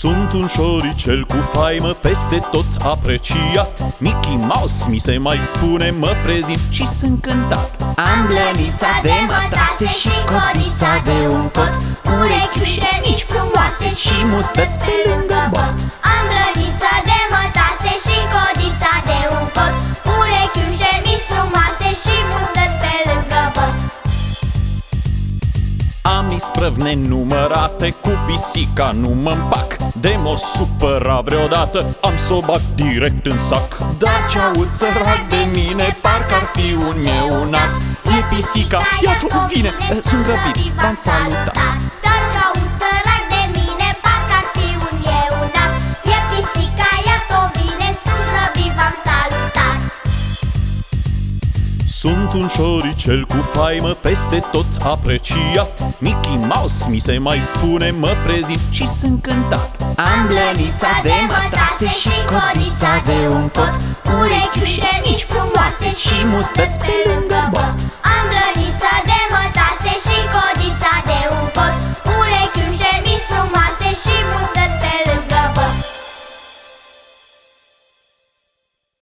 Sunt un șoricel cu faimă peste tot apreciat. Mickey Mouse mi se mai spune, mă prezint și sunt cântat. Am blănița de mătase și codița de un tot. Urechiușe mici frumoase și mustăți pe lângă bot Am isprăvi nenumărate, cu pisica nu mă împac. De m-o supăra vreodată, am s-o bag direct în sac. Dar ce aud sărac de mine, parcă ar fi un neunat. E pisica, iată o vine, sunt grăbit, v-am salutat Sunt un șoricel cu faimă peste tot apreciat. Mickey Mouse mi se mai spune, mă prezint și sunt cântat. Am blănița de mătase și codița de un tot. Urechiușe mici frumoase și mustăți pe lângă